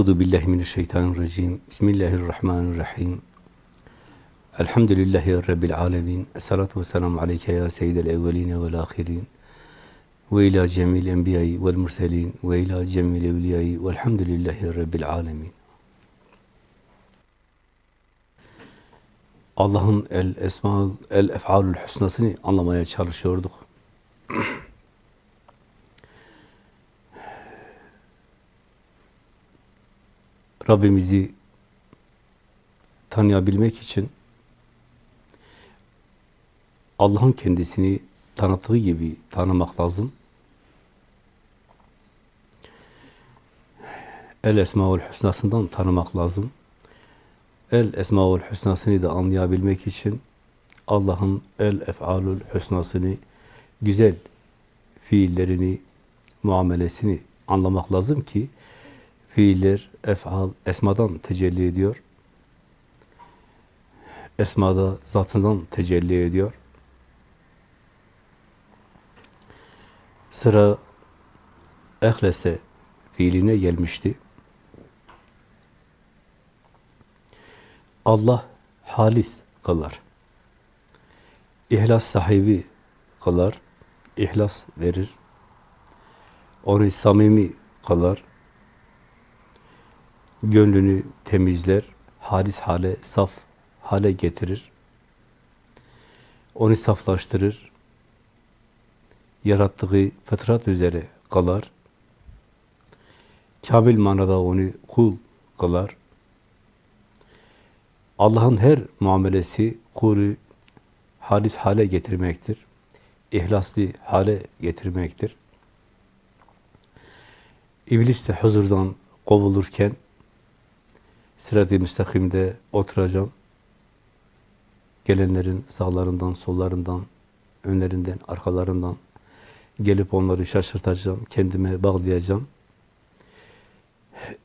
Euzu billahi mineşşeytanirracim. Bismillahirrahmanirrahim. Elhamdülillahi rabbil alamin. Essalatu vesselamu aleyke ya seyyidel evvelin ve'l ahirin. Ve ila cemil enbiya'i ve'l murselin ve ila cemil evliya'i ve'lhamdülillahi rabbil alamin. Allah'ın el esma el ef'alül husnasını anlamaya çalışıyorduk. Rabbimizi tanıyabilmek için Allah'ın kendisini tanıttığı gibi tanımak lazım. El Esmaül Hüsna'sından tanımak lazım. El Esmaül Hüsna'sını da anlayabilmek için Allah'ın El Ef'alül Hüsna'sını güzel fiillerini, muamelesini anlamak lazım ki fiiller, ef'al, esmadan tecelli ediyor. Esmada zatından tecelli ediyor. Sıra ehlese fiiline gelmişti. Allah halis kılar. İhlas sahibi kılar. İhlas verir. Onu samimi kılar. Gönlünü temizler. Halis hale, saf hale getirir. Onu saflaştırır. Yarattığı fıtrat üzere kılar. Kamil manada onu kul kılar. Allah'ın her muamelesi kulü halis hale getirmektir. İhlaslı hale getirmektir. İblis de huzurdan kovulurken sırat-ı müstakimde oturacağım. Gelenlerin sağlarından, sollarından, önlerinden, arkalarından gelip onları şaşırtacağım, kendime bağlayacağım.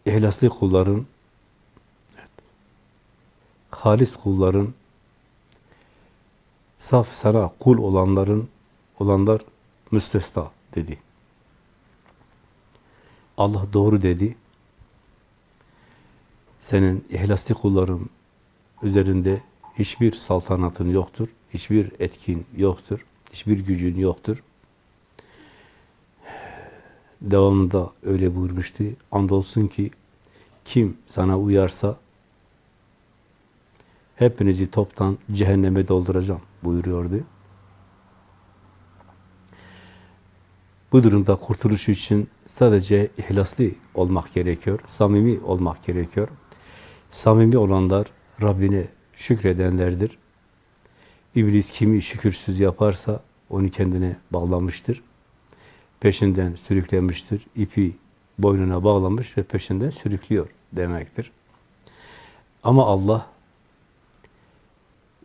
İhlaslı kulların halis kulların, saf sana kul olanların, olanlar müstesna dedi. Allah doğru dedi. Senin ihlaslı kulların üzerinde hiçbir saltanatın yoktur, hiçbir etkin yoktur, hiçbir gücün yoktur. Devamında öyle buyurmuştu. Andolsun ki kim sana uyarsa hepinizi toptan cehenneme dolduracağım buyuruyordu. Bu durumda kurtuluş için sadece ihlaslı olmak gerekiyor, samimi olmak gerekiyor. Samimi olanlar Rabbine şükredenlerdir. İblis kimi şükürsüz yaparsa onu kendine bağlamıştır. Peşinden sürüklemiştir. İpi boynuna bağlamış ve peşinden sürüklüyor demektir. Ama Allah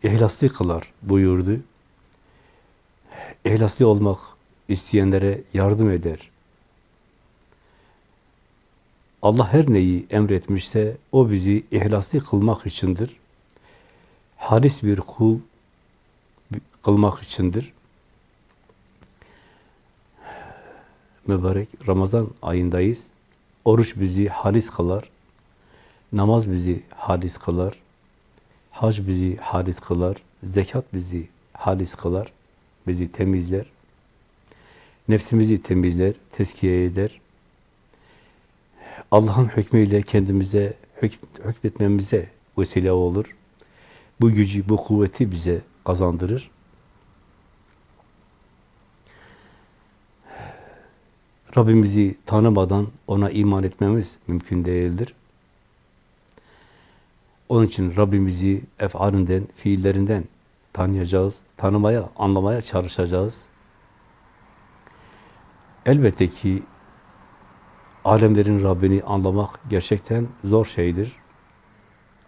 ihlaslı kılar buyurdu. İhlaslı olmak isteyenlere yardım eder. Allah her neyi emretmişse o bizi ihlaslı kılmak içindir. Halis bir kul kılmak içindir. Mübarek Ramazan ayındayız. Oruç bizi halis kılar. Namaz bizi halis kılar. Hac bizi halis kılar. Zekat bizi halis kılar. Bizi temizler. Nefsimizi temizler, teskiye eder. Allah'ın hükmüyle kendimize hükmetmemize vesile olur. Bu gücü, bu kuvveti bize kazandırır. Rabbimizi tanımadan ona iman etmemiz mümkün değildir. Onun için Rabbimizi efalinden, fiillerinden tanıyacağız, tanımaya, anlamaya çalışacağız. Elbette ki alemlerin Rabbini anlamak gerçekten zor şeydir.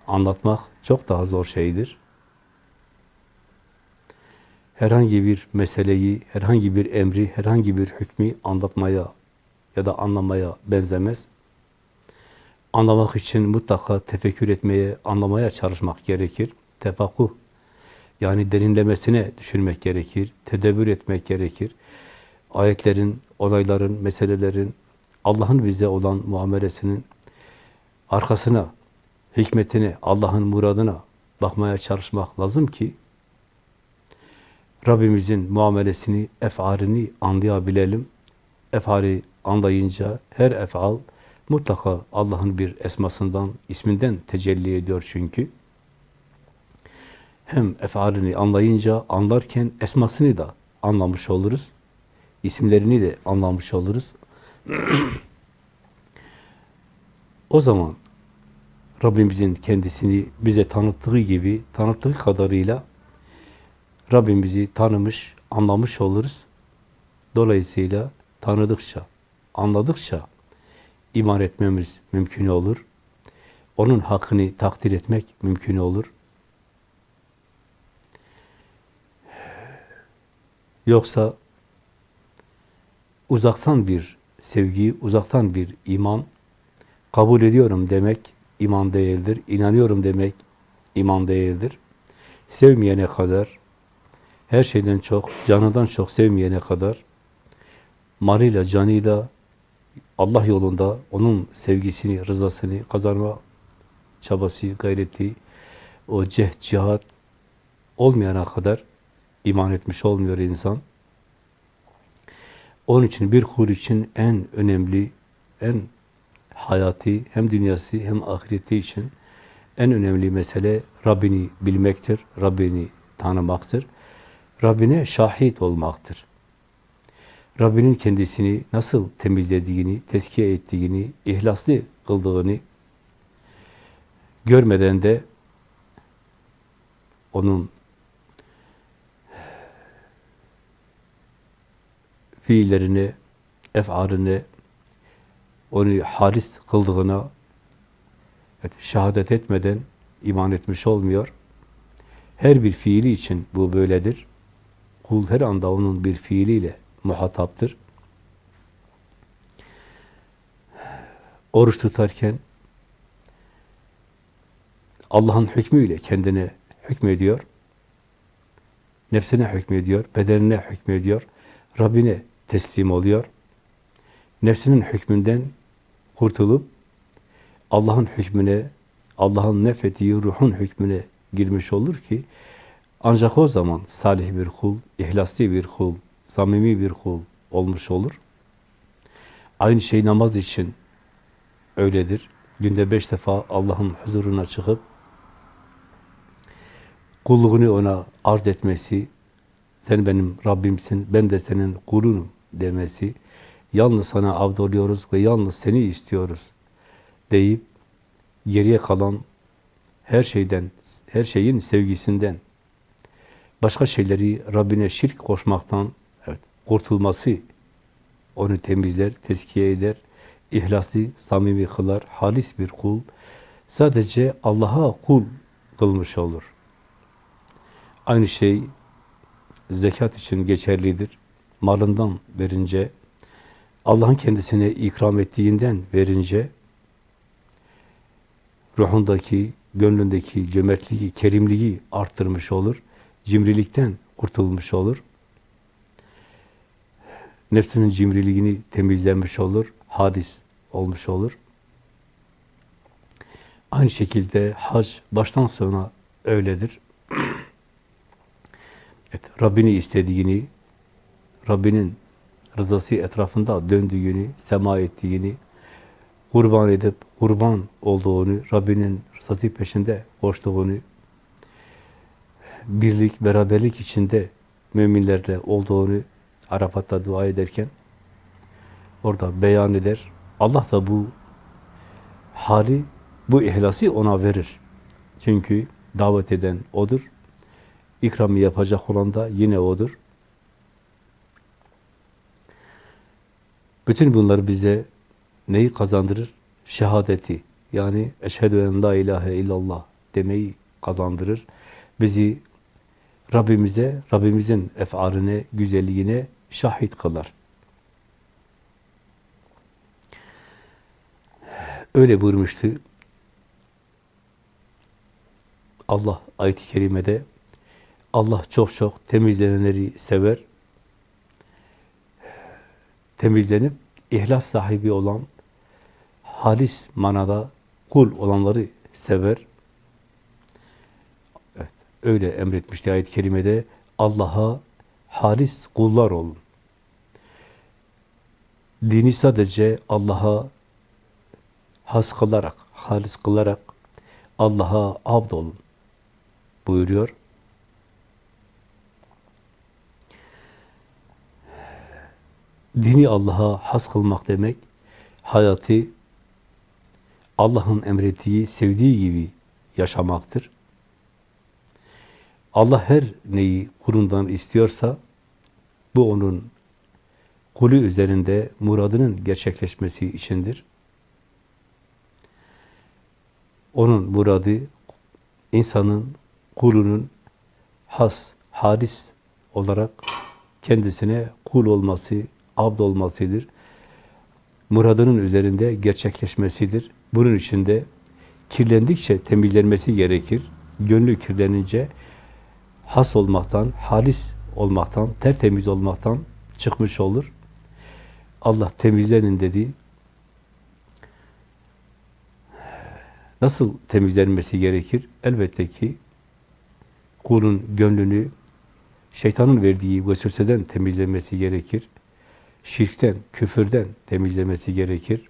Anlatmak çok daha zor şeydir. Herhangi bir meseleyi, herhangi bir emri, herhangi bir hükmü anlatmaya ya da anlamaya benzemez. Anlamak için mutlaka tefekkür etmeye, anlamaya çalışmak gerekir. Tefakkuh, yani derinlemesine düşünmek gerekir, tedebbür etmek gerekir. Ayetlerin, olayların, meselelerin, Allah'ın bize olan muamelesinin arkasına, hikmetine, Allah'ın muradına bakmaya çalışmak lazım ki Rabbimizin muamelesini, efalini anlayabilelim. Efali anlayınca her efal mutlaka Allah'ın bir esmasından, isminden tecelli ediyor çünkü. Hem efalini anlayınca, anlarken esmasını da anlamış oluruz. İsimlerini de anlamış oluruz. O zaman Rabbimizin kendisini bize tanıttığı gibi, tanıttığı kadarıyla Rabbimizi tanımış, anlamış oluruz. Dolayısıyla tanıdıkça, anladıkça iman etmemiz mümkün olur. Onun hakkını takdir etmek mümkün olur. Yoksa uzaktan bir sevgi, uzaktan bir iman kabul ediyorum demek iman değildir. İnanıyorum demek iman değildir. Sevmeyene kadar, her şeyden çok, canından çok sevmeyene kadar malıyla, canıyla Allah yolunda onun sevgisini, rızasını kazanma çabası, gayreti, o cehd, cihat olmayana kadar iman etmiş olmuyor insan. Onun için bir kul için en önemli, en hayati, hem dünyası hem ahireti için en önemli mesele Rabbini bilmektir, Rabbini tanımaktır. Rabbine şahit olmaktır. Rabbinin kendisini nasıl temizlediğini, tezkiye ettiğini, ihlaslı kıldığını görmeden de onun fiillerini, ef'alini, onu halis kıldığına evet, şehadet etmeden iman etmiş olmuyor. Her bir fiili için bu böyledir. Kul her anda onun bir fiiliyle muhataptır. Oruç tutarken Allah'ın hükmüyle kendine hükmediyor. Nefsine hükmediyor, bedenine hükmediyor. Rabbine teslim oluyor. Nefsinin hükmünden kurtulup Allah'ın hükmüne, Allah'ın nefettiği ruhun hükmüne girmiş olur ki ancak o zaman salih bir kul, ihlaslı bir kul, samimi bir kul olmuş olur. Aynı şey namaz için öyledir. Günde beş defa Allah'ın huzuruna çıkıp kulluğunu ona arz etmesi, sen benim Rabbimsin, ben de senin kulunum demesi, yalnız sana abd oluyoruz ve yalnız seni istiyoruz deyip geriye kalan her şeyden, her şeyin sevgisinden, başka şeyleri Rabbine şirk koşmaktan evet, kurtulması onu temizler, tezkiye eder, ihlaslı, samimi kılar, halis bir kul, sadece Allah'a kul kılmış olur. Aynı şey zekat için geçerlidir. Malından verince, Allah'ın kendisine ikram ettiğinden verince, ruhundaki, gönlündeki cömertliği, kerimliği arttırmış olur. Cimrilikten kurtulmuş olur. Nefsinin cimriliğini temizlenmiş olur. Hadis olmuş olur. Aynı şekilde hac baştan sona öyledir. Evet, Rabbini istediğini, Rabbinin rızası etrafında döndüğünü, sema ettiğini, kurban edip kurban olduğunu, Rabbinin rızası peşinde koştuğunu, birlik, beraberlik içinde müminlerle olduğunu Arafat'ta dua ederken orada beyan eder. Allah da bu hali, bu ihlası ona verir. Çünkü davet eden O'dur. İkramı yapacak olan da yine O'dur. Bütün bunlar bize neyi kazandırır? Şehadeti. Yani eşhedü en la ilahe illallah demeyi kazandırır. Bizi Rabbimize, Rabbimizin efaline, güzelliğine şahit kılar. Öyle buyurmuştu. Allah ayet-i kerimede Allah çok çok temizlenenleri sever. Temizlenip ihlas sahibi olan halis manada kul olanları sever. Evet, öyle emretmişti ayet-i kerimede. Allah'a halis kullar olun. Dini sadece Allah'a has kılarak, halis kılarak Allah'a abd olun buyuruyor. Dini Allah'a has kılmak demek, hayatı Allah'ın emrettiği, sevdiği gibi yaşamaktır. Allah her neyi kulundan istiyorsa, bu onun kulu üzerinde muradının gerçekleşmesi içindir. Onun muradı, insanın, kulunun has, haris olarak kendisine kul olması, abd olmasıdır. Muradının üzerinde gerçekleşmesidir. Bunun için de kirlendikçe temizlenmesi gerekir. Gönlü kirlenince has olmaktan, halis olmaktan, tertemiz olmaktan çıkmış olur. Allah temizlenin dedi. Nasıl temizlenmesi gerekir? Elbette ki kulun gönlünü şeytanın verdiği vesveseden temizlemesi gerekir. Şirkten, küfürden temizlemesi gerekir.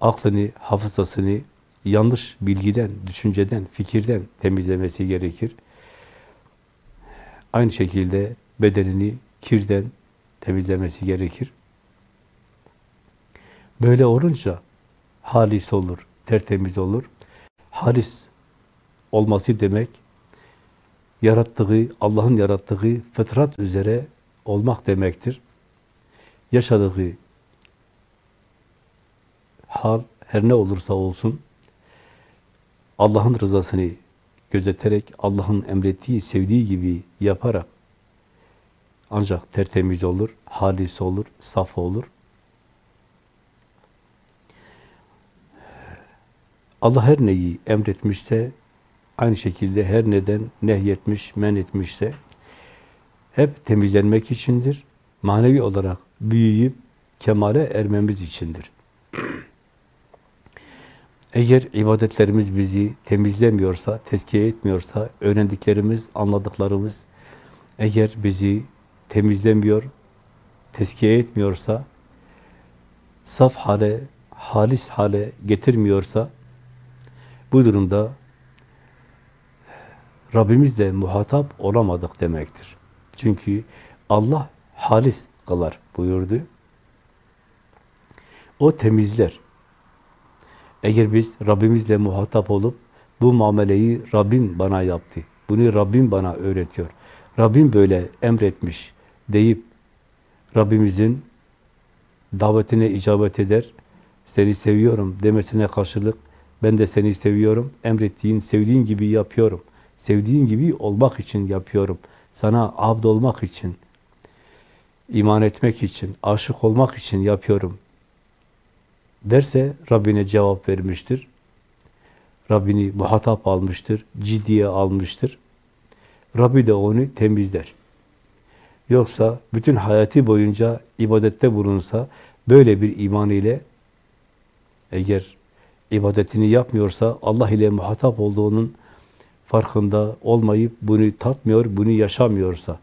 Aklını, hafızasını yanlış bilgiden, düşünceden, fikirden temizlemesi gerekir. Aynı şekilde bedenini kirden temizlemesi gerekir. Böyle olunca halis olur, tertemiz olur. Halis olması demek, yarattığı, Allah'ın yarattığı fıtrat üzere olmak demektir. Yaşadığı hal her ne olursa olsun Allah'ın rızasını gözeterek, Allah'ın emrettiği, sevdiği gibi yaparak ancak tertemiz olur, halis olur, saf olur. Allah her neyi emretmişse, aynı şekilde her neden nehyetmiş, men etmişse, hep temizlenmek içindir. Manevi olarak büyüyüp kemale ermemiz içindir. Eğer ibadetlerimiz bizi temizlemiyorsa, tezkiye etmiyorsa, öğrendiklerimiz, anladıklarımız eğer bizi temizlemiyor, tezkiye etmiyorsa, saf hale, halis hale getirmiyorsa, bu durumda Rabbimizle muhatap olamadık demektir. Çünkü Allah halis kılar buyurdu. O temizler. Eğer biz Rabbimizle muhatap olup bu muameleyi Rabbim bana yaptı, bunu Rabbim bana öğretiyor, Rabbim böyle emretmiş deyip Rabbimizin davetine icabet eder, seni seviyorum demesine karşılık ben de seni seviyorum, emrettiğin, sevdiğin gibi yapıyorum, sevdiğin gibi olmak için yapıyorum, sana abd olmak için, iman etmek için, aşık olmak için yapıyorum derse Rabbine cevap vermiştir. Rabbini muhatap almıştır, ciddiye almıştır. Rabbi de onu temizler. Yoksa bütün hayatı boyunca ibadette bulunsa, böyle bir iman ile eğer ibadetini yapmıyorsa, Allah ile muhatap olduğunun farkında olmayıp bunu tatmıyor, bunu yaşamıyorsa,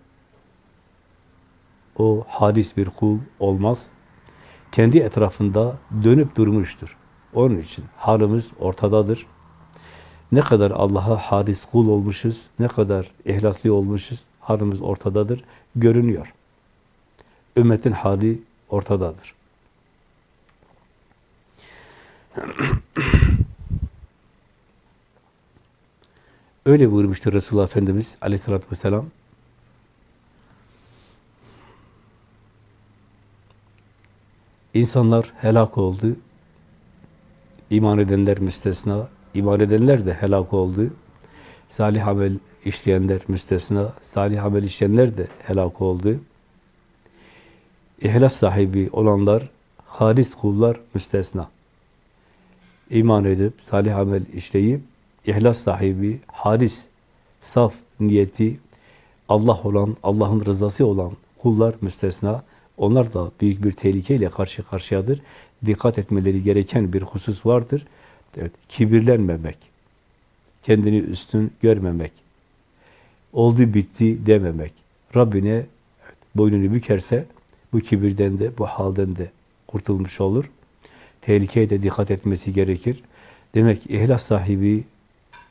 o halis bir kul olmaz. Kendi etrafında dönüp durmuştur. Onun için halimiz ortadadır. Ne kadar Allah'a halis kul olmuşuz, ne kadar ihlaslı olmuşuz, halimiz ortadadır, görünüyor. Ümmetin hali ortadadır. Öyle buyurmuştur Resulullah Efendimiz aleyhissalatü vesselam. İnsanlar helak oldu. İman edenler müstesna. İman edenler de helak oldu. Salih amel işleyenler müstesna. Salih amel işleyenler de helak oldu. İhlas sahibi olanlar, halis kullar müstesna. İman edip, salih amel işleyip, ihlas sahibi, halis, saf niyeti, Allah olan, Allah'ın rızası olan kullar müstesna. Onlar da büyük bir tehlikeyle karşı karşıyadır. Dikkat etmeleri gereken bir husus vardır. Evet, kibirlenmemek, kendini üstün görmemek, oldu bitti dememek, Rabbine evet, boynunu bükerse bu kibirden de, bu halden de kurtulmuş olur. Tehlikeye de dikkat etmesi gerekir. Demek ihlas sahibi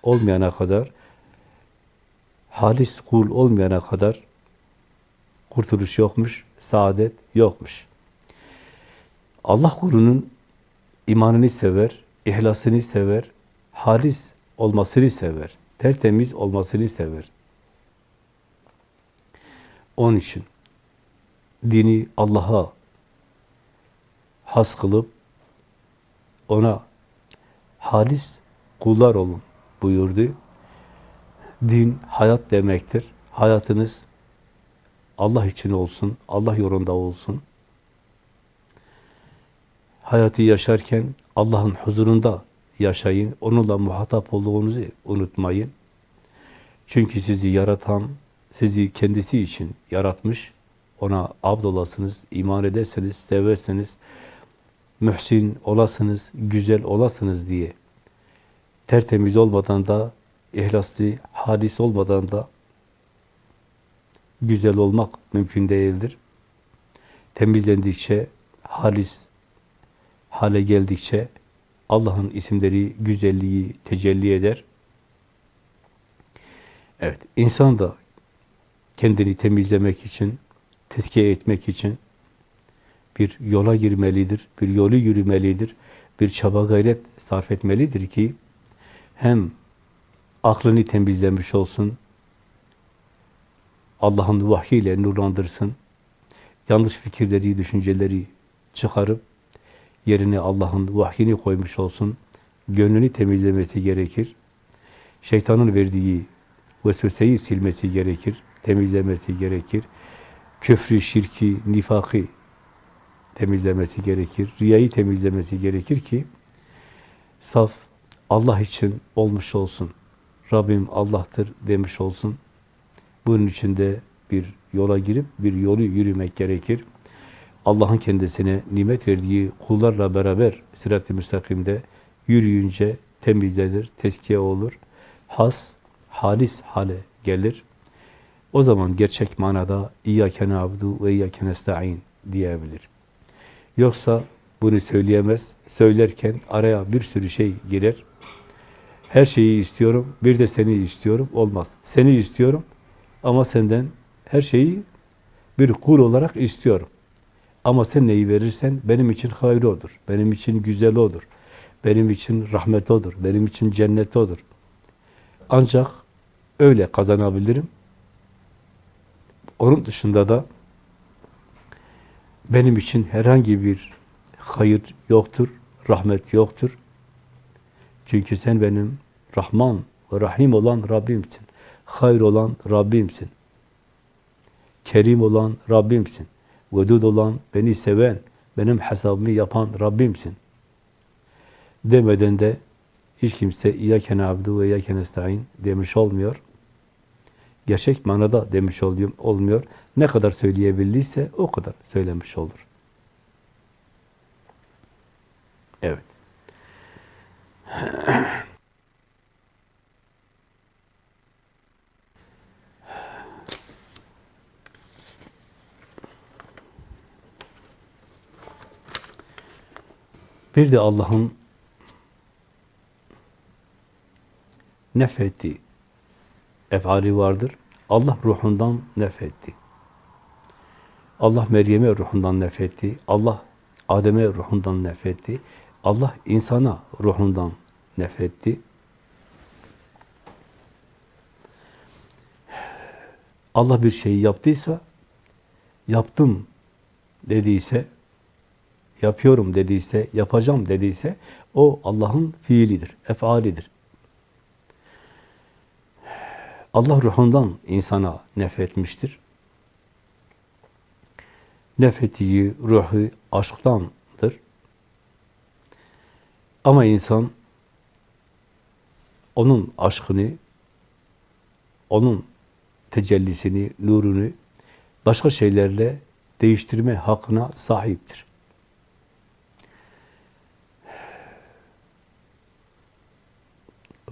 olmayana kadar, halis kul olmayana kadar kurtuluş yokmuş, saadet yokmuş. Allah kulunun imanını sever, ihlasını sever, halis olmasını sever, tertemiz olmasını sever. Onun için dini Allah'a has kılıp ona halis kullar olun buyurdu. Din hayat demektir. Hayatınız Allah için olsun, Allah yolunda olsun. Hayatı yaşarken Allah'ın huzurunda yaşayın. Onunla muhatap olduğunuzu unutmayın. Çünkü sizi yaratan, sizi kendisi için yaratmış. Ona abd olasınız, iman ederseniz, severseniz, mühsin olasınız, güzel olasınız diye. Tertemiz olmadan da, ihlaslı, halis olmadan da güzel olmak mümkün değildir. Temizlendikçe, halis hale geldikçe Allah'ın isimleri, güzelliği tecelli eder. Evet, insan da kendini temizlemek için, tezkiye etmek için bir yola girmelidir, bir yolu yürümelidir, bir çaba gayret sarf etmelidir ki hem aklını temizlemiş olsun, Allah'ın vahyiyle nurlandırsın, yanlış fikirleri, düşünceleri çıkarıp yerine Allah'ın vahyini koymuş olsun, gönlünü temizlemesi gerekir. Şeytanın verdiği vesveseyi silmesi gerekir, temizlemesi gerekir. Köfrü, şirki, nifakı temizlemesi gerekir. Riyayı temizlemesi gerekir ki saf Allah için olmuş olsun. Rabbim Allah'tır demiş olsun. Bunun için de bir yola girip bir yolu yürümek gerekir. Allah'ın kendisine nimet verdiği kullarla beraber sirat-i müstakimde yürüyünce temizlenir, teskiye olur. Has, halis hale gelir. O zaman gerçek manada İyyâke nâbudu ve İyyâke nesta'in diyebilir. Yoksa bunu söyleyemez. Söylerken araya bir sürü şey girer. Her şeyi istiyorum, bir de seni istiyorum. Olmaz. Seni istiyorum ama senden her şeyi bir kul olarak istiyorum. Ama sen neyi verirsen benim için hayır odur. Benim için güzel odur. Benim için rahmet odur. Benim için cennet odur. Ancak öyle kazanabilirim. Onun dışında da benim için herhangi bir hayır yoktur, rahmet yoktur. Çünkü sen benim Rahman ve Rahim olan Rabbimsin. Hayır olan Rabbimsin. Kerim olan Rabbimsin. Vedud olan, beni seven, benim hesabımı yapan Rabbimsin. Demeden de hiç kimse İyyâke nâbdû ve İyyâke nestaîn demiş olmuyor. Gerçek manada demiş oluyor, olmuyor. Ne kadar söyleyebildiyse o kadar söylemiş olur. Evet. Bir de Allah'ın nefetti efali vardır. Allah ruhundan nefetti. Allah Meryem'e ruhundan nefetti. Allah Adem'e ruhundan nefetti. Allah insana ruhundan nefetti. Allah bir şeyi yaptıysa, yaptım dediyse, yapıyorum dediyse, yapacağım dediyse, o Allah'ın fiilidir, efalidir. Allah ruhundan insana nefretmiştir. Nefrettiği ruhu aşktandır. Ama insan onun aşkını, onun tecellisini, nurunu başka şeylerle değiştirme hakkına sahiptir.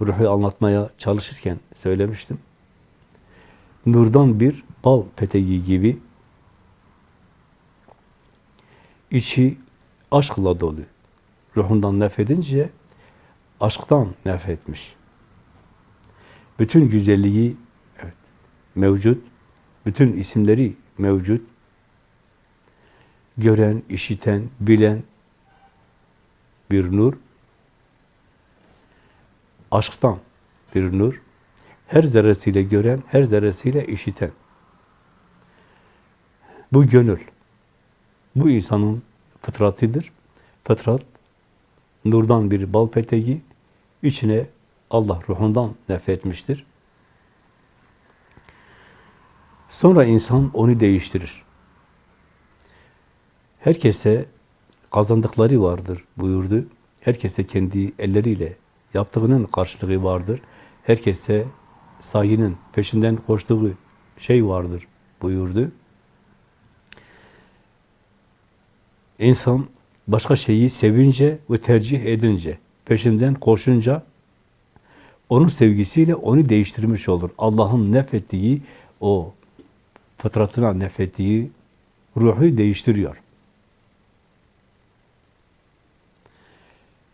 Ruhu anlatmaya çalışırken söylemiştim. Nurdan bir bal peteği gibi içi aşkla dolu. Ruhundan nefedince aşktan nefretmiş. Bütün güzelliği evet, mevcut, bütün isimleri mevcut. Gören, işiten, bilen bir nur. Aşktan bir nur. Her zerresiyle gören, her zerresiyle işiten. Bu gönül. Bu insanın fıtratıdır. Fıtrat, nurdan bir bal peteği, içine Allah ruhundan nefretmiştir. Sonra insan onu değiştirir. Herkese kazandıkları vardır buyurdu. Herkese kendi elleriyle yaptığının karşılığı vardır. Herkese sahinin peşinden koştuğu şey vardır buyurdu. İnsan başka şeyi sevince ve tercih edince, peşinden koşunca onun sevgisiyle onu değiştirmiş olur. Allah'ın nefettiği o fıtratına nefettiği ruhu değiştiriyor.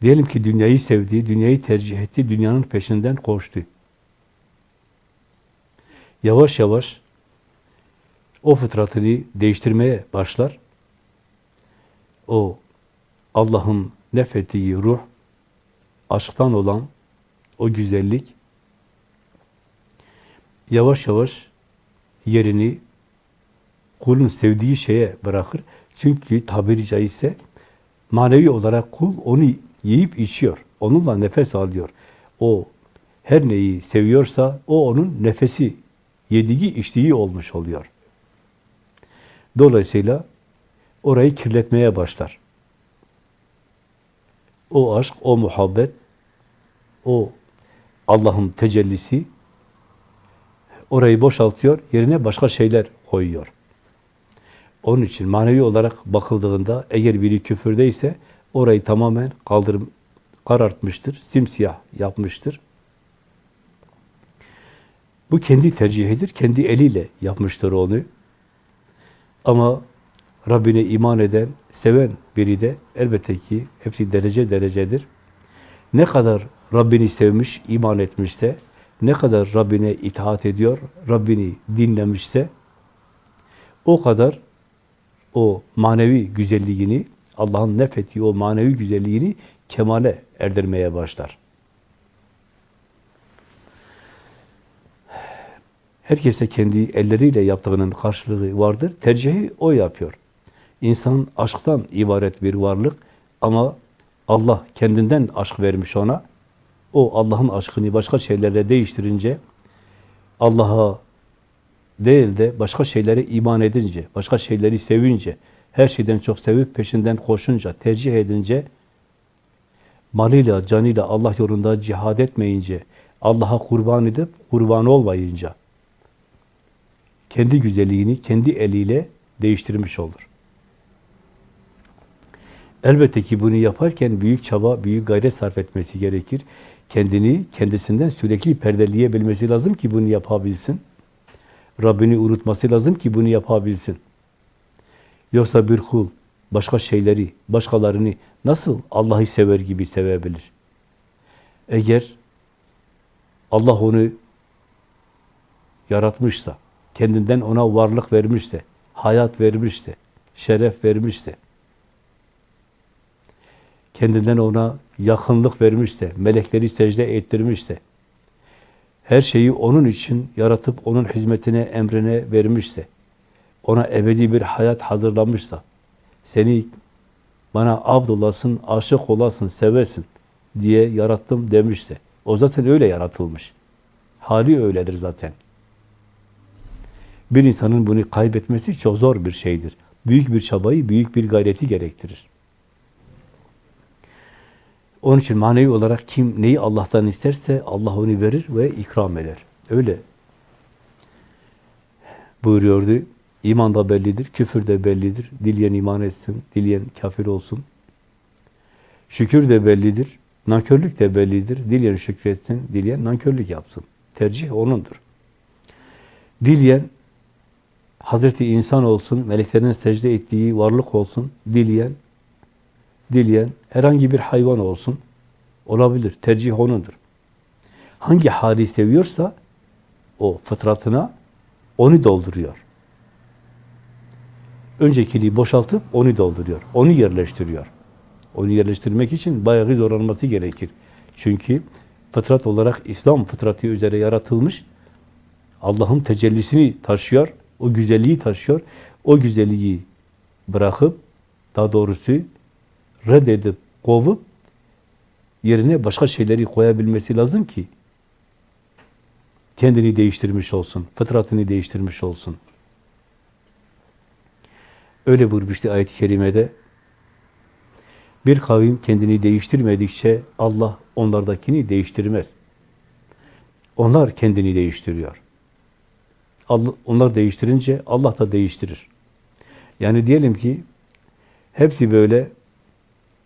Diyelim ki dünyayı sevdi, dünyayı tercih etti, dünyanın peşinden koştu. Yavaş yavaş o fıtratını değiştirmeye başlar. O Allah'ın nefettiği ruh, aşktan olan o güzellik yavaş yavaş yerini kulun sevdiği şeye bırakır. Çünkü tabiri caizse manevi olarak kul onu yiyip içiyor. Onunla nefes alıyor. O her neyi seviyorsa o onun nefesi, yediği, içtiği olmuş oluyor. Dolayısıyla orayı kirletmeye başlar. O aşk, o muhabbet, o Allah'ın tecellisi orayı boşaltıyor, yerine başka şeyler koyuyor. Onun için manevi olarak bakıldığında eğer biri küfürdeyse orayı tamamen kaldırım karartmıştır, simsiyah yapmıştır. Bu kendi tercihidir, kendi eliyle yapmıştır onu. Ama Rabbine iman eden, seven biri de elbette ki hepsi derece derecedir. Ne kadar Rabbini sevmiş, iman etmişse, ne kadar Rabbine itaat ediyor, Rabbini dinlemişse, o kadar o manevi güzelliğini, Allah'ın nefettiği o manevi güzelliğini kemale erdirmeye başlar. Herkese kendi elleriyle yaptığının karşılığı vardır. Tercihi o yapıyor. İnsan aşktan ibaret bir varlık ama Allah kendinden aşk vermiş ona. O Allah'ın aşkını başka şeylerle değiştirince Allah'a değil de başka şeylere iman edince, başka şeyleri sevince, her şeyden çok sevip peşinden koşunca, tercih edince, malıyla, canıyla Allah yolunda cihad etmeyince, Allah'a kurban edip kurban olmayınca, kendi güzelliğini kendi eliyle değiştirmiş olur. Elbette ki bunu yaparken büyük çaba, büyük gayret sarf etmesi gerekir. Kendini kendisinden sürekli perdeleyebilmesi lazım ki bunu yapabilsin. Rabbini unutması lazım ki bunu yapabilsin. Yoksa bir kul başka şeyleri, başkalarını nasıl Allah'ı sever gibi sevebilir? Eğer Allah onu yaratmışsa, kendinden ona varlık vermişse, hayat vermişse, şeref vermişse, kendinden ona yakınlık vermişse, melekleri secde ettirmişse, her şeyi onun için yaratıp onun hizmetine, emrine vermişse, ona ebedi bir hayat hazırlamışsa, seni bana abd olasın, aşık olasın, seversin diye yarattım demişse, o zaten öyle yaratılmış. Hali öyledir zaten. Bir insanın bunu kaybetmesi çok zor bir şeydir. Büyük bir çabayı, büyük bir gayreti gerektirir. Onun için manevi olarak kim neyi Allah'tan isterse Allah onu verir ve ikram eder. Öyle buyuruyordu. İman da bellidir, küfür de bellidir. Dileyen iman etsin, dileyen kafir olsun. Şükür de bellidir. Nankörlük de bellidir. Dileyen şükretsin, dileyen nankörlük yapsın. Tercih O'nundur. Dileyen Hazreti insan olsun, meleklerin secde ettiği varlık olsun, dileyen, dileyen herhangi bir hayvan olsun, olabilir. Tercih O'nundur. Hangi hali seviyorsa, o fıtratına onu dolduruyor. Öncekini boşaltıp onu dolduruyor. Onu yerleştiriyor. Onu yerleştirmek için bayağı zorlanması gerekir. Çünkü fıtrat olarak İslam fıtratı üzere yaratılmış, Allah'ın tecellisini taşıyor, o güzelliği taşıyor. O güzelliği bırakıp, daha doğrusu reddedip, kovup, yerine başka şeyleri koyabilmesi lazım ki, kendini değiştirmiş olsun, fıtratını değiştirmiş olsun. Öyle buyurmuştu ayet-i kerimede, bir kavim kendini değiştirmedikçe Allah onlardakini değiştirmez. Onlar kendini değiştiriyor. Allah, onlar değiştirince Allah da değiştirir. Yani diyelim ki hepsi böyle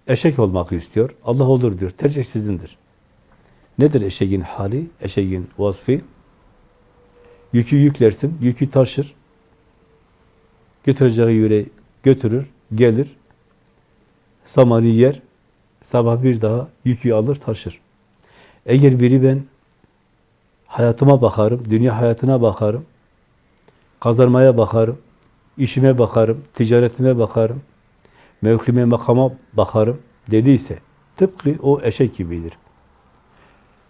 eşek olmak istiyor. Allah olur diyor. Tercih sizindir. Nedir eşeğin hali? Eşeğin vasfı? Yükü yüklersin, yükü taşır. Götüreceği yere götürür, gelir. Samanı yer, sabah bir daha yükü alır, taşır. Eğer biri ben hayatıma bakarım, dünya hayatına bakarım, kazanmaya bakarım, işime bakarım, ticaretime bakarım, mevkime, makama bakarım dediyse, tıpkı o eşek gibidir.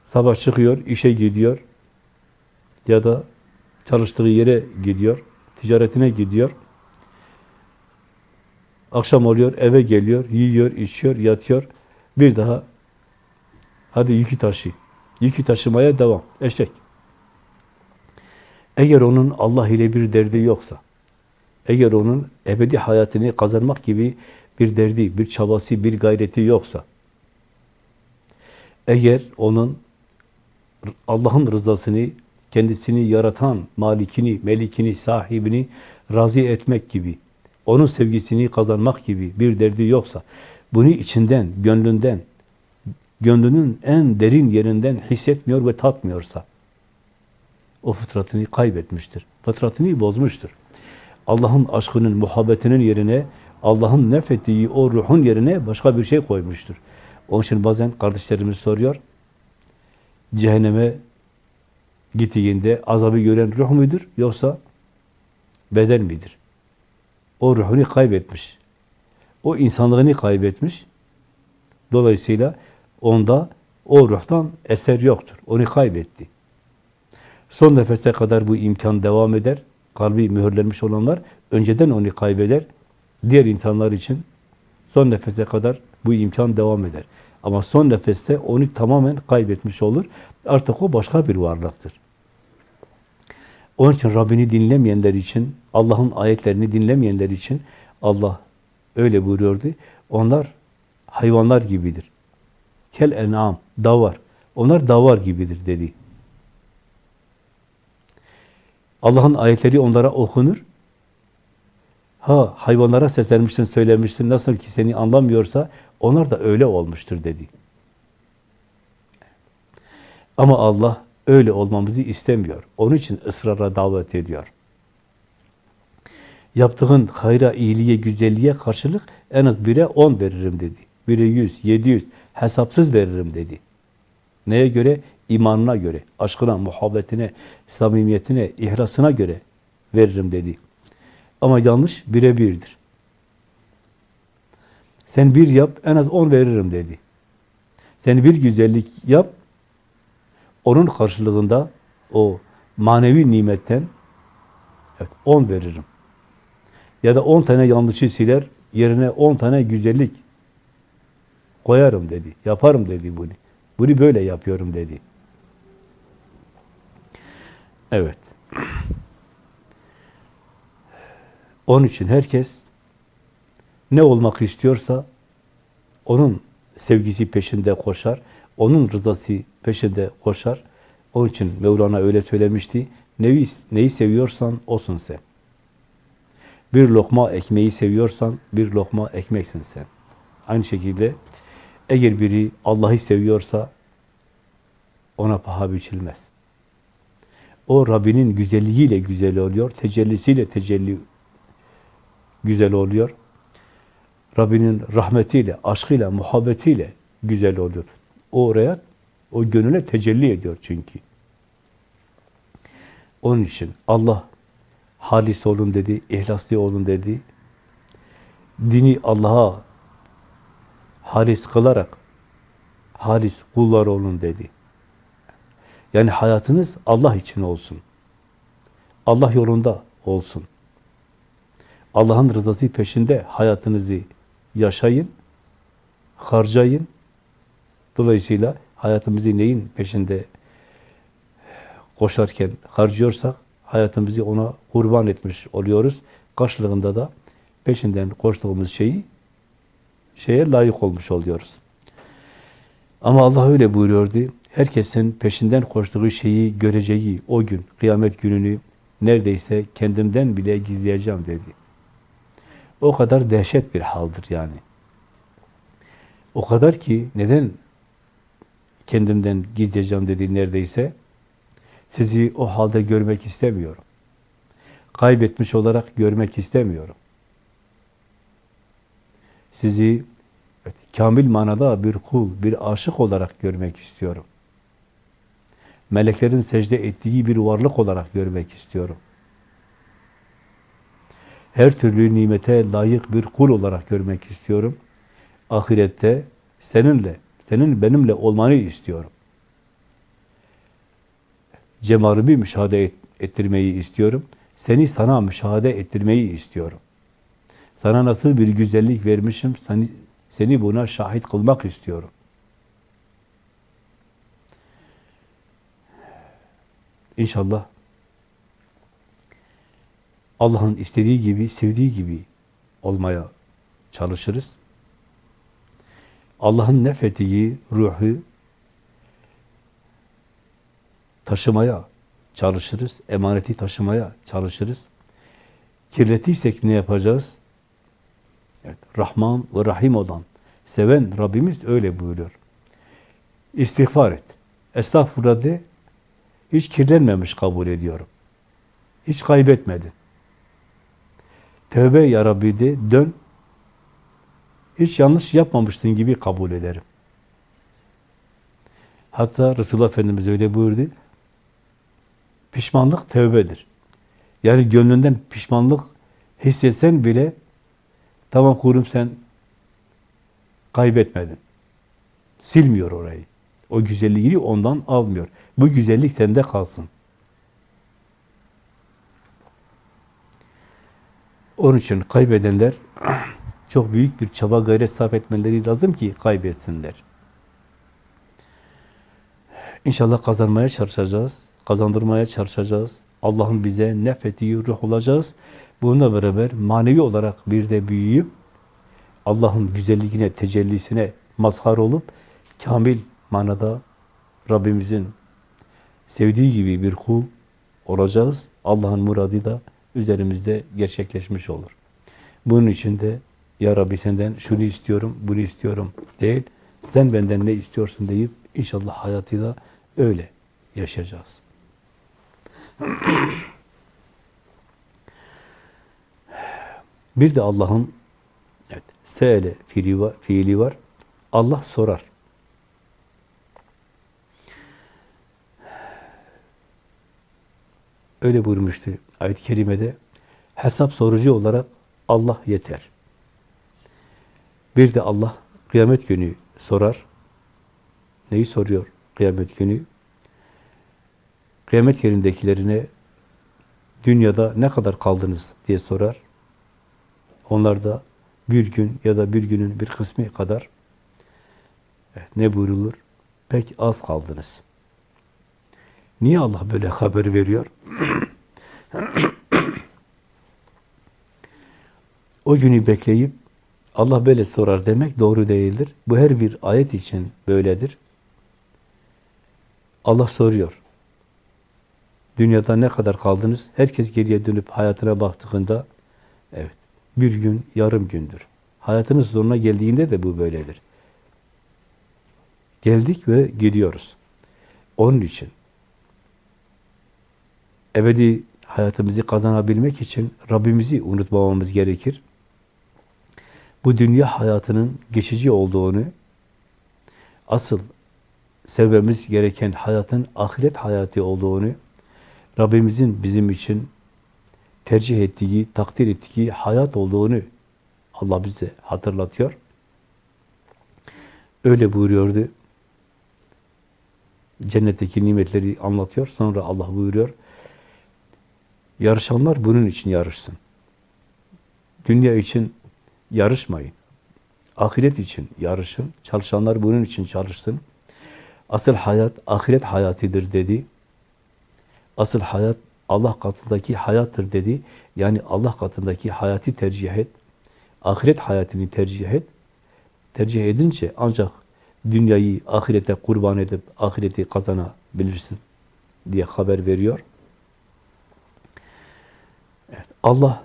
Sabah çıkıyor, işe gidiyor ya da çalıştığı yere gidiyor, ticaretine gidiyor. Akşam oluyor, eve geliyor, yiyor, içiyor, yatıyor. Bir daha hadi yükü taşı. Yükü taşımaya devam. Eşek. Eğer onun Allah ile bir derdi yoksa, eğer onun ebedi hayatını kazanmak gibi bir derdi, bir çabası, bir gayreti yoksa, eğer onun Allah'ın rızasını, kendisini yaratan malikini, melikini, sahibini razı etmek gibi, onun sevgisini kazanmak gibi bir derdi yoksa, bunu içinden, gönlünden, gönlünün en derin yerinden hissetmiyor ve tatmıyorsa, o fıtratını kaybetmiştir. Fıtratını bozmuştur. Allah'ın aşkının, muhabbetinin yerine, Allah'ın nefettiği o ruhun yerine başka bir şey koymuştur. Onun için bazen kardeşlerimiz soruyor, cehenneme gittiğinde azabı gören ruh mudur yoksa beden midir? O ruhunu kaybetmiş. O insanlığını kaybetmiş. Dolayısıyla onda o ruhtan eser yoktur. Onu kaybetti. Son nefese kadar bu imkan devam eder. Kalbi mühürlenmiş olanlar önceden onu kaybeder. Diğer insanlar için son nefese kadar bu imkan devam eder. Ama son nefeste onu tamamen kaybetmiş olur. Artık o başka bir varlıktır. Onun için Rabbini dinlemeyenler için, Allah'ın ayetlerini dinlemeyenler için Allah öyle buyuruyordu. Onlar hayvanlar gibidir. Kel en'am, davar. Onlar davar gibidir dedi. Allah'ın ayetleri onlara okunur. Ha hayvanlara seslenmişsin, söylemişsin, nasıl ki seni anlamıyorsa onlar da öyle olmuştur dedi. Ama Allah öyle olmamızı istemiyor. Onun için ısrara davet ediyor. Yaptığın hayra, iyiliğe, güzelliğe karşılık en az bire on veririm dedi. Bire yüz, yedi yüz, hesapsız veririm dedi. Neye göre? imanına göre, aşkına, muhabbetine, samimiyetine, ihlasına göre veririm dedi. Ama yanlış birebirdir. Sen bir yap, en az on veririm dedi. Sen bir güzellik yap, onun karşılığında o manevi nimetten evet, on veririm. Ya da on tane yanlışı siler, yerine on tane güzellik koyarım dedi. Yaparım dedi bunu. Bunu böyle yapıyorum dedi. Evet. Onun için herkes ne olmak istiyorsa onun sevgisi peşinde koşar, onun rızası peşinde koşar. Onun için Mevlana öyle söylemişti. Neyi, neyi seviyorsan olsun sen. Bir lokma ekmeği seviyorsan bir lokma ekmeksin sen. Aynı şekilde Eğer biri Allah'ı seviyorsa ona paha biçilmez. O Rabbinin güzelliğiyle güzel oluyor, tecellisiyle tecelli güzel oluyor. Rabbinin rahmetiyle, aşkıyla, muhabbetiyle güzel oluyor. O oraya, o gönüle tecelli ediyor çünkü. Onun için Allah halis olun dedi, ihlaslı olun dedi. Dini Allah'a halis kılarak halis kullar olun dedi. Yani hayatınız Allah için olsun. Allah yolunda olsun. Allah'ın rızası peşinde hayatınızı yaşayın, harcayın. Dolayısıyla hayatımızı neyin peşinde koşarken harcıyorsak hayatımızı ona kurban etmiş oluyoruz. Karşılığında da peşinden koştuğumuz şeyi şeye layık olmuş oluyoruz. Ama Allah öyle buyuruyordu. Herkesin peşinden koştuğu şeyi göreceği o gün, kıyamet gününü neredeyse kendimden bile gizleyeceğim dedi. O kadar dehşet bir haldir yani. O kadar ki neden kendimden gizleyeceğim dedi neredeyse. Sizi o halde görmek istemiyorum. Kaybetmiş olarak görmek istemiyorum. Sizi evet, kamil manada bir kul, bir aşık olarak görmek istiyorum. Meleklerin secde ettiği bir varlık olarak görmek istiyorum. Her türlü nimete layık bir kul olarak görmek istiyorum. Ahirette seninle, senin benimle olmanı istiyorum. Cemalimi müşahede et, ettirmeyi istiyorum. Seni sana müşahede ettirmeyi istiyorum. Sana nasıl bir güzellik vermişim, seni, seni buna şahit kılmak istiyorum. İnşallah Allah'ın istediği gibi, sevdiği gibi olmaya çalışırız. Allah'ın nefettiği ruhu taşımaya çalışırız. Emaneti taşımaya çalışırız. Kirlettiysek ne yapacağız? Evet, Rahman ve Rahim olan, seven Rabbimiz öyle buyuruyor. İstiğfar et. Estağfurullah de, hiç kirlenmemiş kabul ediyorum. Hiç kaybetmedin. Tövbe ya Rabbi de, dön. Hiç yanlış yapmamışsın gibi kabul ederim. Hatta Resulullah Efendimiz öyle buyurdu. Pişmanlık tövbedir. Yani gönlünden pişmanlık hissetsen bile tamam kurum sen kaybetmedin. Silmiyor orayı. O güzelliği ondan almıyor. Bu güzellik sende kalsın. Onun için kaybedenler çok büyük bir çaba gayret sarf etmeleri lazım ki kaybetsinler. İnşallah kazanmaya çalışacağız, kazandırmaya çalışacağız. Allah'ın bize nefettiği ruh olacağız. Bununla beraber manevi olarak bir de büyüyüp Allah'ın güzelliğine, tecellisine mazhar olup kamil manada Rabbimizin sevdiği gibi bir kul olacağız. Allah'ın muradı da üzerimizde gerçekleşmiş olur. Bunun için de Ya Rabbi senden şunu istiyorum, bunu istiyorum değil. Sen benden ne istiyorsun deyip inşallah hayatı da öyle yaşayacağız. Bir de Allah'ın evet, se'ele fiili var. Allah sorar. Öyle buyurmuştu ayet-i kerimede. Hesap sorucu olarak Allah yeter. Bir de Allah kıyamet günü sorar. Neyi soruyor kıyamet günü? Kıyamet yerindekilerine dünyada ne kadar kaldınız diye sorar. Onlar da bir gün ya da bir günün bir kısmı kadar ne buyrulur? Pek az kaldınız. Niye Allah böyle haber veriyor? o günü bekleyip Allah böyle sorar demek doğru değildir. Bu her bir ayet için böyledir. Allah soruyor. Dünyada ne kadar kaldınız? Herkes geriye dönüp hayatına baktığında evet bir gün, yarım gündür. Hayatınız sonuna geldiğinde de bu böyledir. Geldik ve gidiyoruz. Onun için ebedi hayatımızı kazanabilmek için Rabbimizi unutmamamız gerekir. Bu dünya hayatının geçici olduğunu, asıl sevmemiz gereken hayatın ahiret hayatı olduğunu, Rabbimizin bizim için tercih ettiği, takdir ettiği hayat olduğunu Allah bize hatırlatıyor. Öyle buyuruyordu. Cennetteki nimetleri anlatıyor. Sonra Allah buyuruyor. Yarışanlar bunun için yarışsın. Dünya için yarışmayın. Ahiret için yarışın. Çalışanlar bunun için çalışsın. Asıl hayat ahiret hayatıdır dedi. Asıl hayat Allah katındaki hayattır dedi. Yani Allah katındaki hayatı tercih et. Ahiret hayatını tercih et. Tercih edince ancak dünyayı ahirete kurban edip ahireti kazanabilirsin diye haber veriyor. Evet, Allah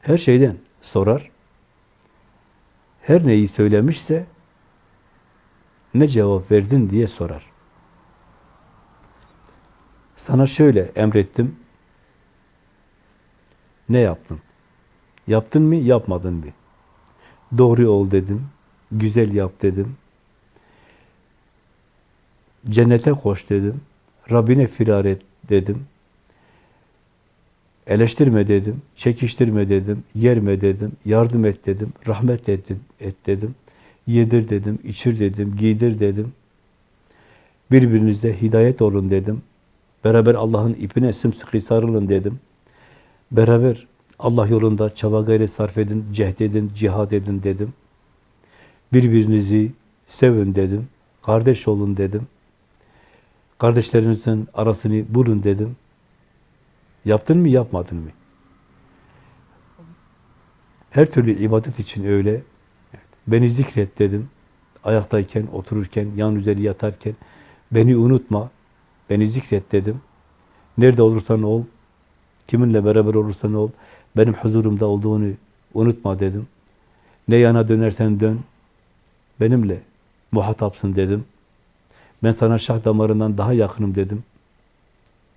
her şeyden sorar. Her neyi söylemişse ne cevap verdin diye sorar. Sana şöyle emrettim. Ne yaptın? Yaptın mı, yapmadın mı? Doğru ol dedim. Güzel yap dedim. Cennete koş dedim. Rabbine firar et dedim. Eleştirme dedim. Çekiştirme dedim. Yerme dedim. Yardım et dedim. Rahmet et, dedim. Yedir dedim. içir dedim. Giydir dedim. Birbirinizde hidayet olun dedim. Beraber Allah'ın ipine sımsıkı sarılın dedim. Beraber Allah yolunda çaba gayret sarf edin, cehd edin, cihad edin dedim. Birbirinizi sevin dedim. Kardeş olun dedim. Kardeşlerinizin arasını bulun dedim. Yaptın mı, yapmadın mı? Her türlü ibadet için öyle. Beni zikret dedim. Ayaktayken, otururken, yan üzeri yatarken beni unutma. Beni zikret dedim. Nerede olursan ol, kiminle beraber olursan ol, benim huzurumda olduğunu unutma dedim. Ne yana dönersen dön, benimle muhatapsın dedim. Ben sana şah damarından daha yakınım dedim.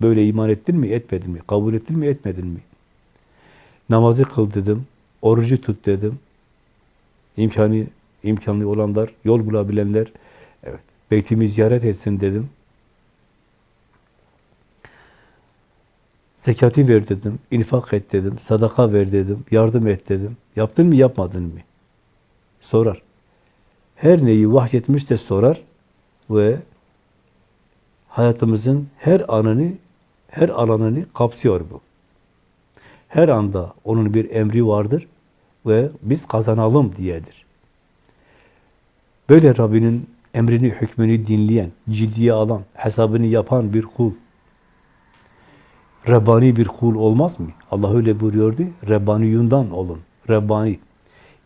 Böyle iman ettin mi, etmedin mi? Kabul ettin mi, etmedin mi? Namazı kıl dedim. Orucu tut dedim. İmkanı, imkanlı olanlar, yol bulabilenler, evet, beytimi ziyaret etsin dedim. Zekatı ver dedim, infak et dedim, sadaka ver dedim, yardım et dedim. Yaptın mı, yapmadın mı? Sorar. Her neyi vahyetmişse sorar ve hayatımızın her anını, her alanını kapsıyor bu. Her anda onun bir emri vardır ve biz kazanalım diyedir. Böyle Rabbinin emrini, hükmünü dinleyen, ciddiye alan, hesabını yapan bir kul, Rebbani bir kul olmaz mı? Allah öyle buyuruyordu. Rebbaniyundan olun. Rebbani.